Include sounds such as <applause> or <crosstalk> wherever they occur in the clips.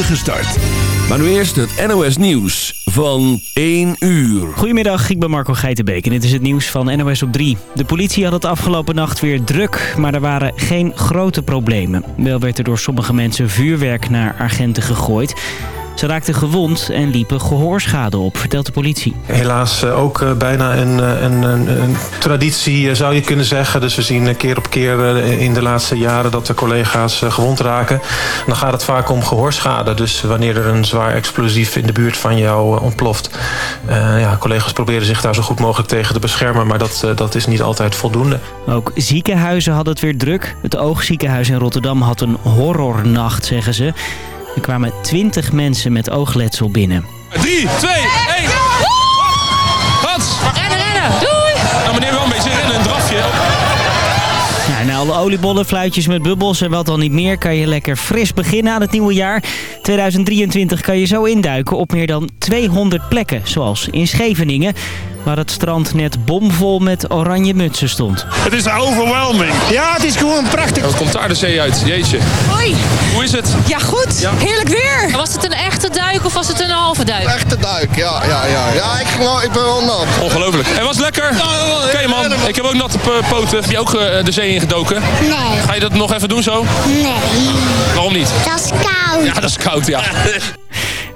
start. Maar nu eerst het NOS Nieuws van 1 uur. Goedemiddag, ik ben Marco Geitenbeek en dit is het nieuws van NOS op 3. De politie had het afgelopen nacht weer druk, maar er waren geen grote problemen. Wel werd er door sommige mensen vuurwerk naar agenten gegooid... Ze raakten gewond en liepen gehoorschade op, vertelt de politie. Helaas eh, ook eh, bijna een, eh, een, een, een traditie zou je kunnen zeggen. Dus we zien keer op keer in de laatste jaren dat de collega's gewond raken. Dan gaat het vaak om gehoorschade. Dus wanneer er een zwaar explosief in de buurt van jou ontploft. ja, collega's proberen zich daar zo goed mogelijk tegen te beschermen. Maar dat, dat is niet altijd voldoende. Ook ziekenhuizen hadden het weer druk. Het Oogziekenhuis in Rotterdam had een horrornacht, zeggen ze. Er kwamen 20 mensen met oogletsel binnen. 3, 2, 1. Alle oliebollen, fluitjes met bubbels en wat dan niet meer... kan je lekker fris beginnen aan het nieuwe jaar. 2023 kan je zo induiken op meer dan 200 plekken, zoals in Scheveningen waar het strand net bomvol met oranje mutsen stond. Het is overwhelming. Ja, het is gewoon prachtig. Wat komt daar de zee uit? Jeetje. Hoi. Hoe is het? Ja, goed. Heerlijk weer. Was het een echte duik of was het een halve duik? Echte duik, ja, ja, ja. Ja, ik, ik ben wel nat. Ongelooflijk. En was het lekker? Oké man, ik heb ook natte poten. Heb je ook uh, de zee ingedoken? Nee. Ga je dat nog even doen zo? Nee. Waarom niet? Dat is koud. Ja, dat is koud, ja. <laughs>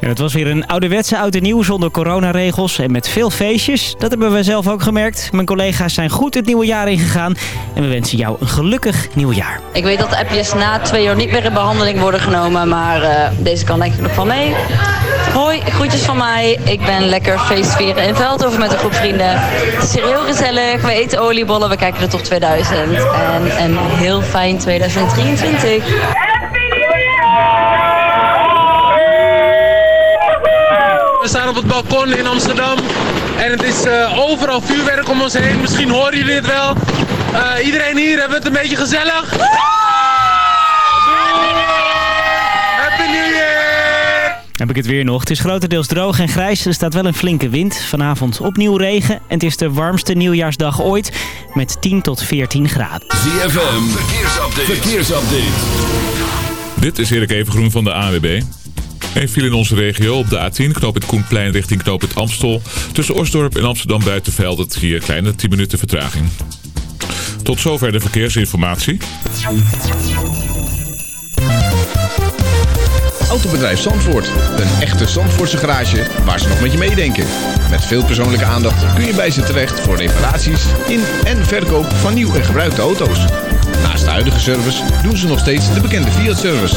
Het was weer een ouderwetse oud en nieuw zonder coronaregels en met veel feestjes. Dat hebben we zelf ook gemerkt. Mijn collega's zijn goed het nieuwe jaar ingegaan. En we wensen jou een gelukkig nieuwjaar. Ik weet dat appjes na twee jaar niet meer in behandeling worden genomen. Maar uh, deze kan denk ik nog wel mee. Hoi, groetjes van mij. Ik ben lekker feestvieren in Veldhoven met een groep vrienden. Het is heel gezellig. We eten oliebollen. We kijken er toch 2000. En een heel fijn 2023. We staan op het balkon in Amsterdam en het is uh, overal vuurwerk om ons heen. Misschien horen jullie het wel. Uh, iedereen hier, hebben het een beetje gezellig? Happy New Year! Heb ik het weer nog. Het is grotendeels droog en grijs. Er staat wel een flinke wind. Vanavond opnieuw regen. En het is de warmste nieuwjaarsdag ooit. Met 10 tot 14 graden. ZFM, verkeersupdate. verkeersupdate. Dit is Erik Evengroen van de AWB. Een viel in onze regio op de A10, knoop het Koenplein richting knoop het Amstel. Tussen Osdorp en Amsterdam Buitenveld hier kleine 10 minuten vertraging. Tot zover de verkeersinformatie. Autobedrijf Zandvoort. Een echte Zandvoortse garage waar ze nog met je meedenken. Met veel persoonlijke aandacht kun je bij ze terecht voor reparaties in en verkoop van nieuw en gebruikte auto's. Naast de huidige service doen ze nog steeds de bekende Fiat-service.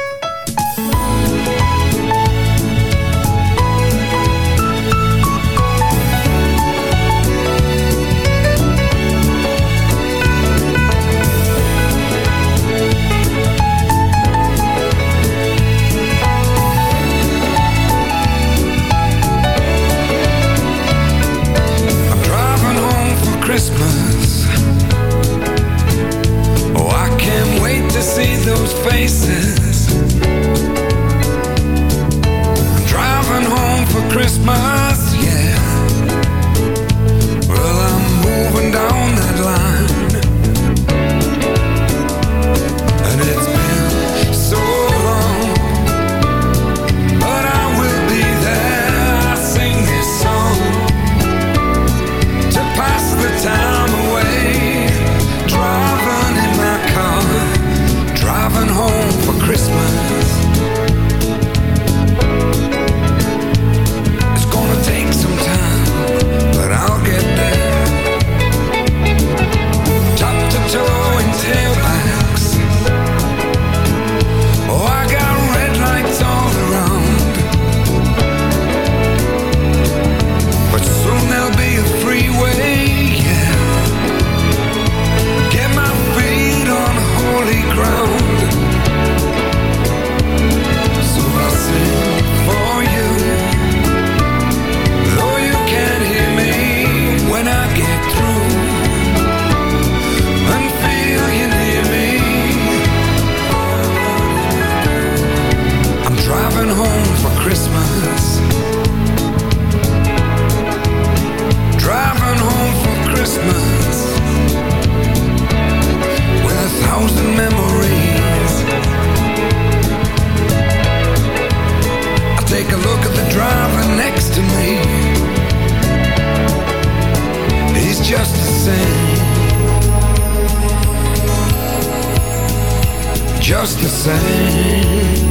just the same.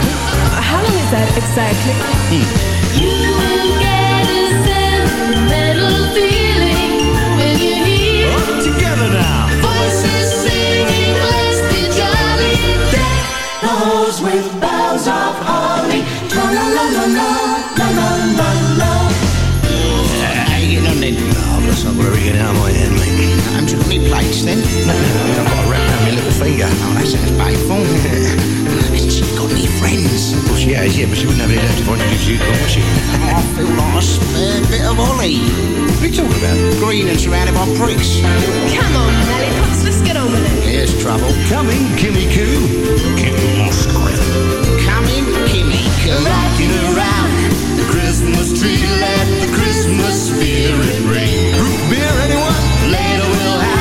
How long is that exactly? Hmm. homeless. I'm gonna get out of my head, mate. Haven't you got any plates then? I've got a wrap around my little finger. Oh, that sounds painful. Has she got any friends? Well, she has, yeah, but she wouldn't have any left if I didn't introduced you, God, would she? I feel like a spare bit of Ollie. What are you talking about? Green and surrounded by pricks. Come on, lollipops, let's get on with it. Here's trouble. Coming, Kimmy Coo. Kimmy Moscow. Coming, Kimmy Coo. Rocking around. Christmas tree, let the Christmas spirit ring. Root beer, anyone? Later we'll have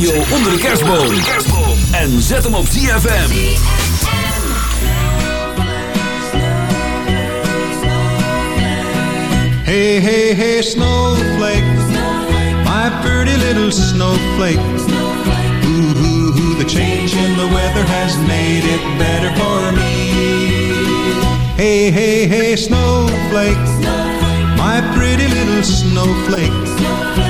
radio onder de kerstboom. En zet hem op ZFM. Hey, hey, hey, snowflake. My pretty little snowflake. Ooh, ooh, ooh, the change in the weather has made it better for me. Hey, hey, hey, snowflake. My pretty little snowflake.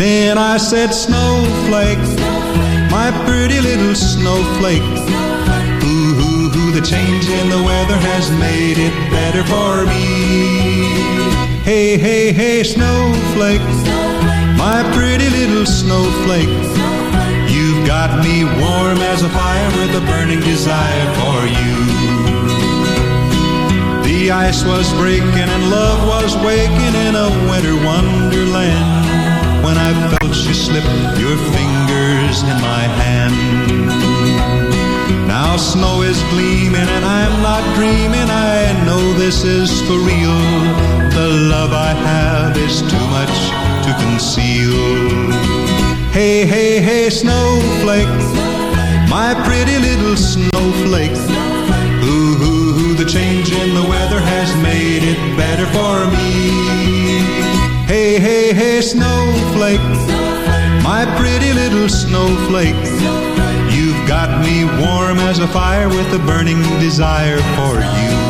Then I said, Snowflake, my pretty little snowflake. Ooh, ooh, ooh, the change in the weather has made it better for me. Hey, hey, hey, snowflake, my pretty little snowflake. You've got me warm as a fire with a burning desire for you. The ice was breaking and love was waking in a winter wonderland. When I felt you slip your fingers in my hand. Now snow is gleaming and I'm not dreaming. I know this is for real. The love I have is too much to conceal. Hey, hey, hey, snowflake. My pretty little snowflake. Ooh, ooh, ooh, the change in the weather has made it better for me. Hey, hey, hey, snowflake. My pretty little snowflake. You've got me warm as a fire with a burning desire for you.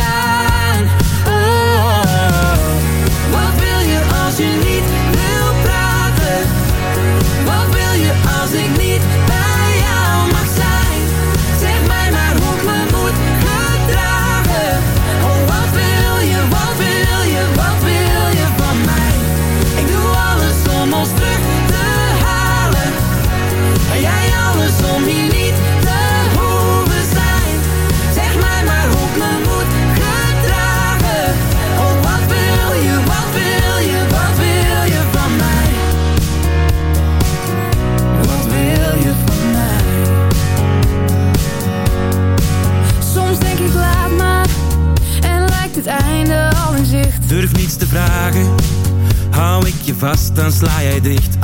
Kei dicht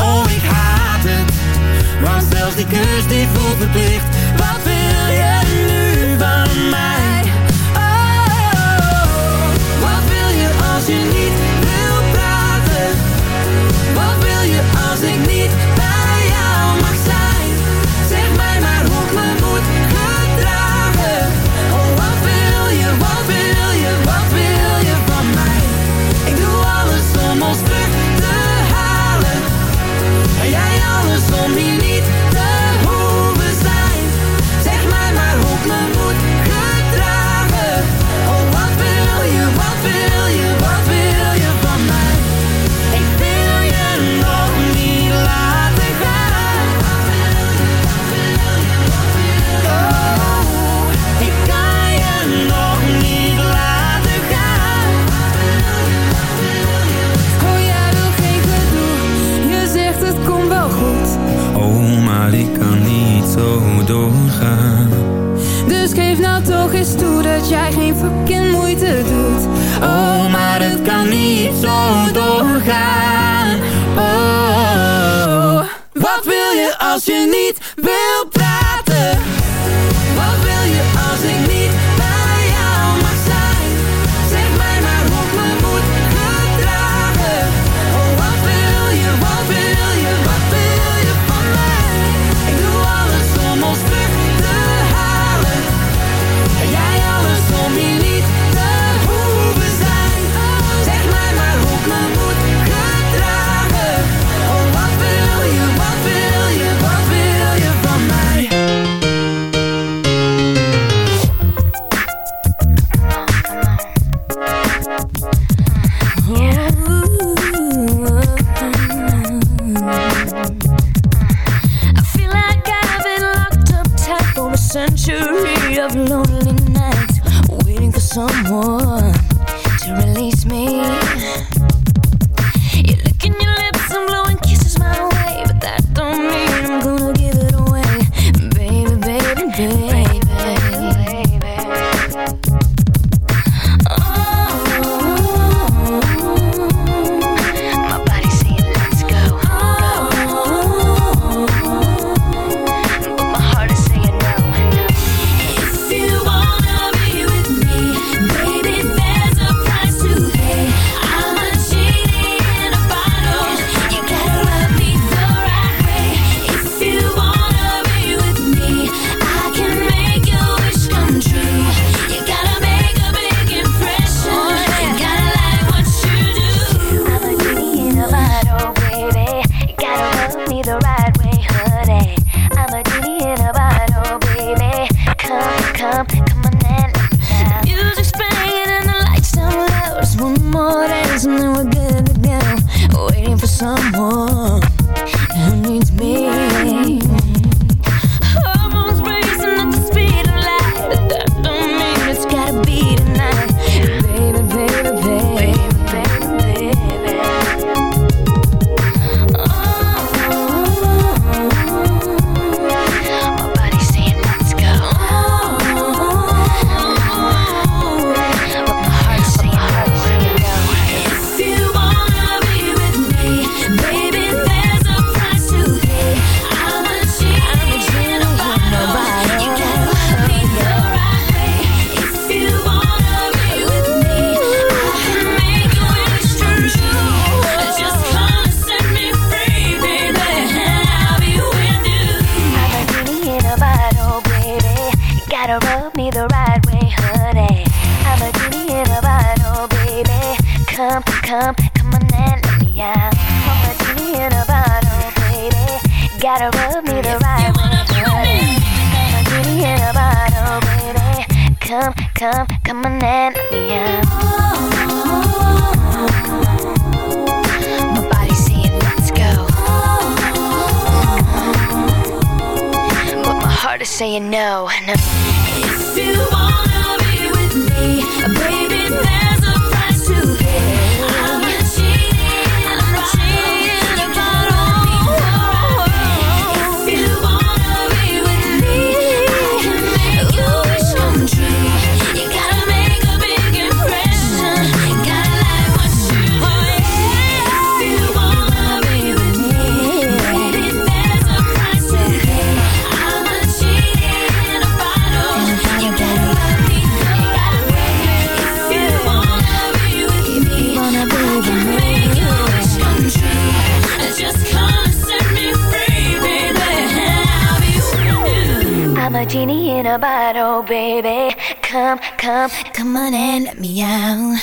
genie in a bottle, baby. Come, come, come on and let me out.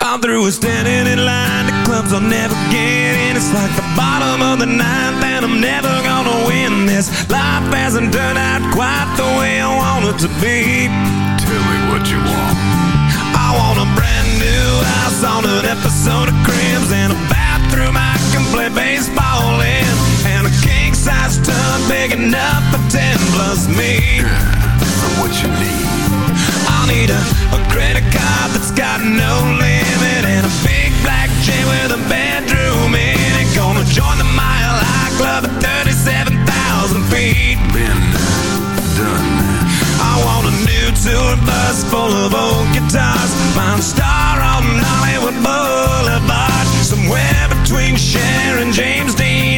I'm through with standing in line to clubs I'll never get in. It's like the bottom of the ninth, and I'm never gonna win this. Life hasn't turned out quite the way I want it to be. Tell me what you want. I want a brand new house on an episode of Cribs and a bathroom I can play baseball in, and a king size tub big enough for ten plus me. What you need? I'll need a, a credit card that's got no limit and a big black chain with a bedroom in it. Gonna join the Mile High Club at 37,000 feet. Been done. I want a new tour bus full of old guitars. Mine star on Hollywood Boulevard. Somewhere between Cher and James Dean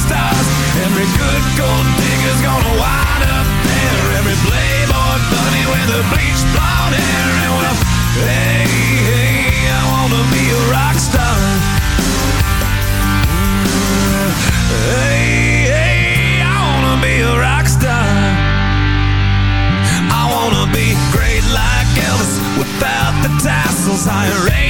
stars. Every good gold digger's gonna wind up there. Every playboy bunny with the bleached blonde hair. And well, hey, hey, I wanna be a rock star. Mm, hey, hey, I wanna be a rock star. I wanna be great like Elvis without the tassels. Hire eight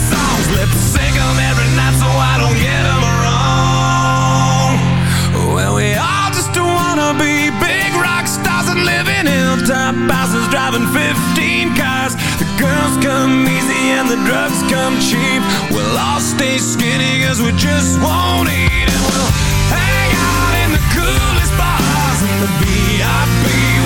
Lip sync 'em every night so I don't get 'em wrong. Well, we all just wanna be big rock stars and live in hilltop houses driving 15 cars. The girls come easy and the drugs come cheap. We'll all stay skinny cause we just won't eat and we'll hang out in the coolest bars in the VIP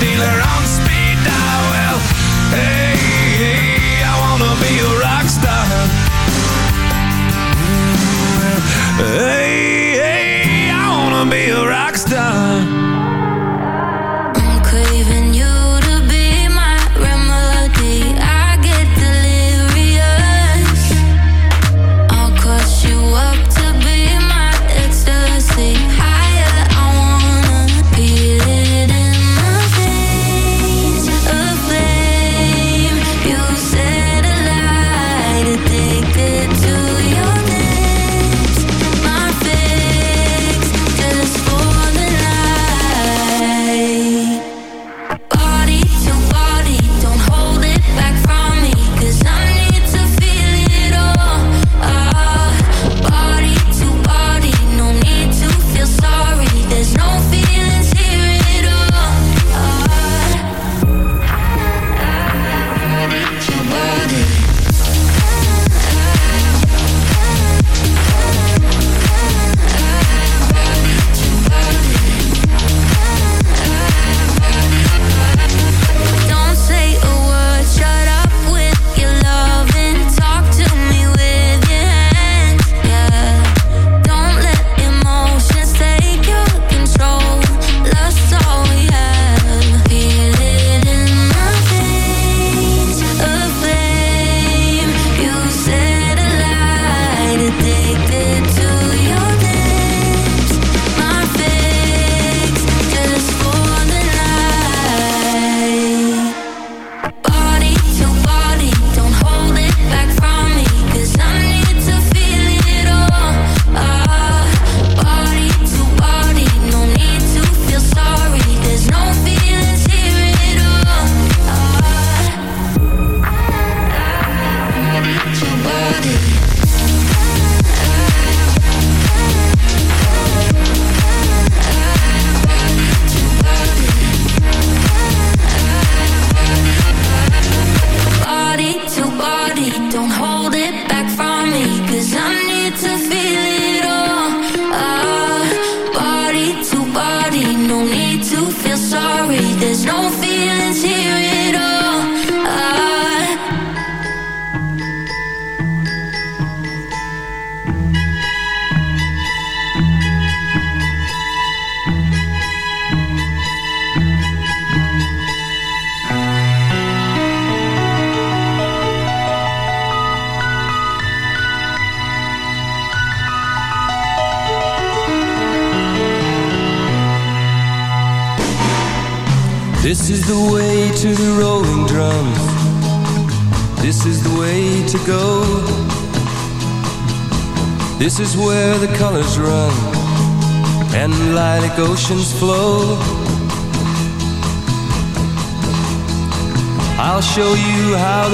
dealer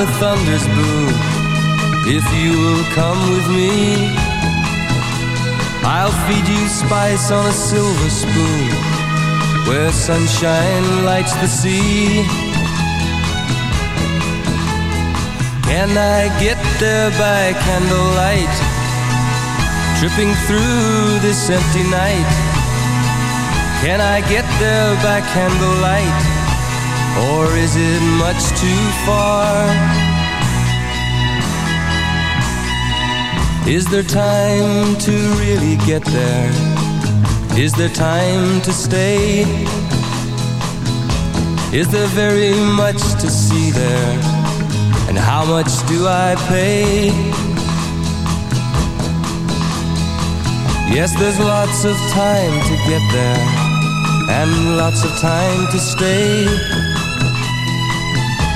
the thunders boom if you will come with me. I'll feed you spice on a silver spoon where sunshine lights the sea. Can I get there by candlelight, tripping through this empty night? Can I get there by candlelight, or is it much too far? Is there time to really get there? Is there time to stay? Is there very much to see there? And how much do I pay? Yes, there's lots of time to get there And lots of time to stay